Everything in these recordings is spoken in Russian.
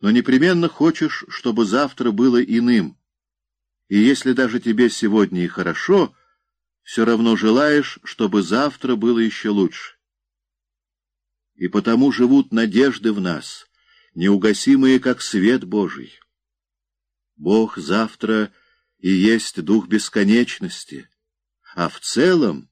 но непременно хочешь, чтобы завтра было иным. И если даже тебе сегодня и хорошо, все равно желаешь, чтобы завтра было еще лучше. И потому живут надежды в нас, неугасимые, как свет Божий. Бог завтра и есть дух бесконечности, а в целом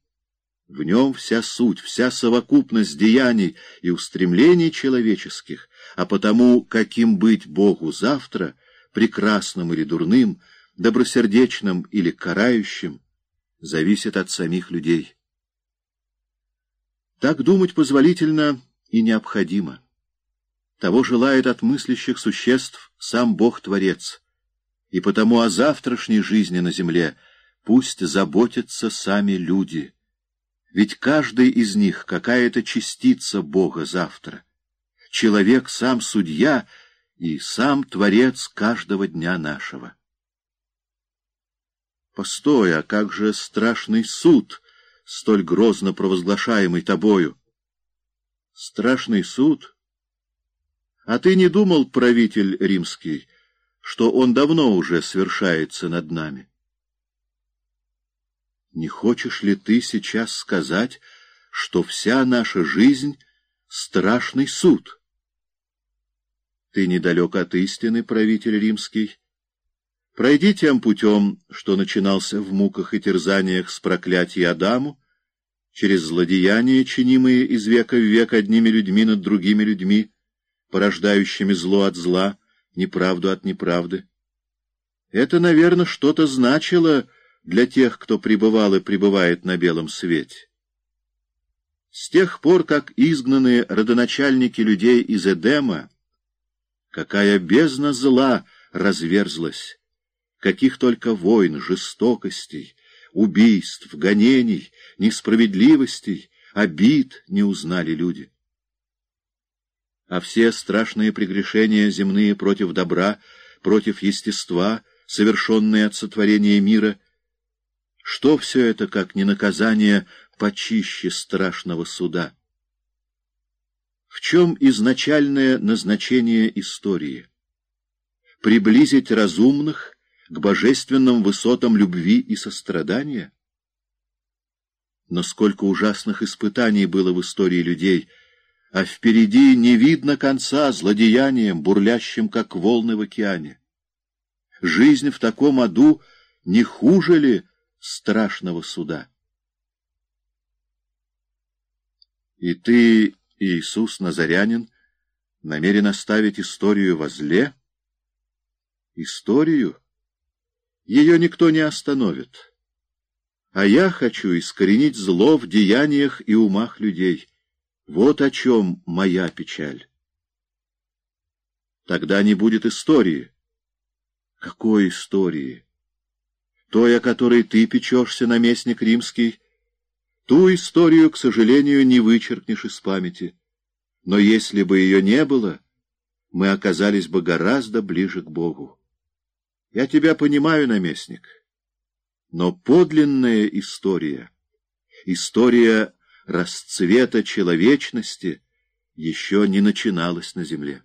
в нем вся суть, вся совокупность деяний и устремлений человеческих, а потому, каким быть Богу завтра, прекрасным или дурным, добросердечным или карающим, зависит от самих людей. Так думать позволительно и необходимо. Того желает от мыслящих существ сам Бог-творец, и потому о завтрашней жизни на земле пусть заботятся сами люди — ведь каждый из них какая-то частица Бога завтра. Человек сам судья и сам творец каждого дня нашего. Постой, а как же страшный суд, столь грозно провозглашаемый тобою? Страшный суд? А ты не думал, правитель римский, что он давно уже свершается над нами? Не хочешь ли ты сейчас сказать, что вся наша жизнь — страшный суд? Ты недалек от истины, правитель римский. Пройди тем путем, что начинался в муках и терзаниях с проклятия Адаму, через злодеяния, чинимые из века в век одними людьми над другими людьми, порождающими зло от зла, неправду от неправды. Это, наверное, что-то значило для тех, кто пребывал и пребывает на белом свете. С тех пор, как изгнанные родоначальники людей из Эдема, какая бездна зла разверзлась, каких только войн, жестокостей, убийств, гонений, несправедливостей, обид не узнали люди. А все страшные прегрешения земные против добра, против естества, совершенные от сотворения мира — что все это, как не наказание почище страшного суда? В чем изначальное назначение истории? Приблизить разумных к божественным высотам любви и сострадания? Но сколько ужасных испытаний было в истории людей, а впереди не видно конца злодеяниям, бурлящим, как волны в океане. Жизнь в таком аду не хуже ли, страшного суда. И ты, Иисус Назарянин, намерен оставить историю во зле? Историю? Ее никто не остановит. А я хочу искоренить зло в деяниях и умах людей. Вот о чем моя печаль. Тогда не будет истории. Какой истории? Той, о которой ты печешься, наместник римский, ту историю, к сожалению, не вычеркнешь из памяти. Но если бы ее не было, мы оказались бы гораздо ближе к Богу. Я тебя понимаю, наместник, но подлинная история, история расцвета человечности еще не начиналась на земле.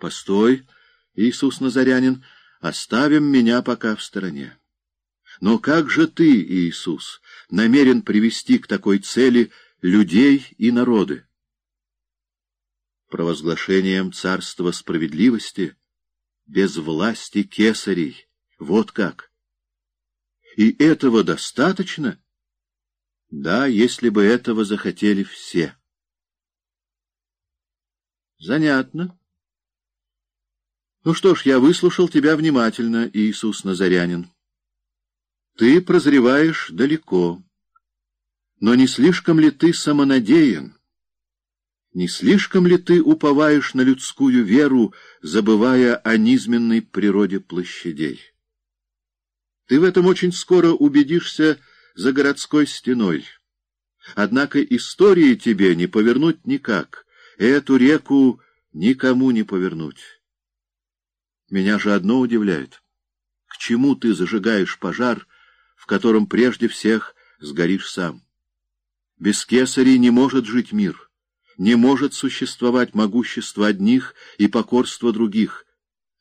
Постой, Иисус Назарянин, — Оставим меня пока в стороне. Но как же ты, Иисус, намерен привести к такой цели людей и народы? Провозглашением царства справедливости, без власти кесарей. Вот как. И этого достаточно? Да, если бы этого захотели все. Занятно. Ну что ж, я выслушал тебя внимательно, Иисус Назарянин. Ты прозреваешь далеко. Но не слишком ли ты самонадеян? Не слишком ли ты уповаешь на людскую веру, забывая о низменной природе площадей? Ты в этом очень скоро убедишься за городской стеной. Однако истории тебе не повернуть никак, эту реку никому не повернуть. Меня же одно удивляет. К чему ты зажигаешь пожар, в котором прежде всех сгоришь сам? Без кесарей не может жить мир. Не может существовать могущество одних и покорство других,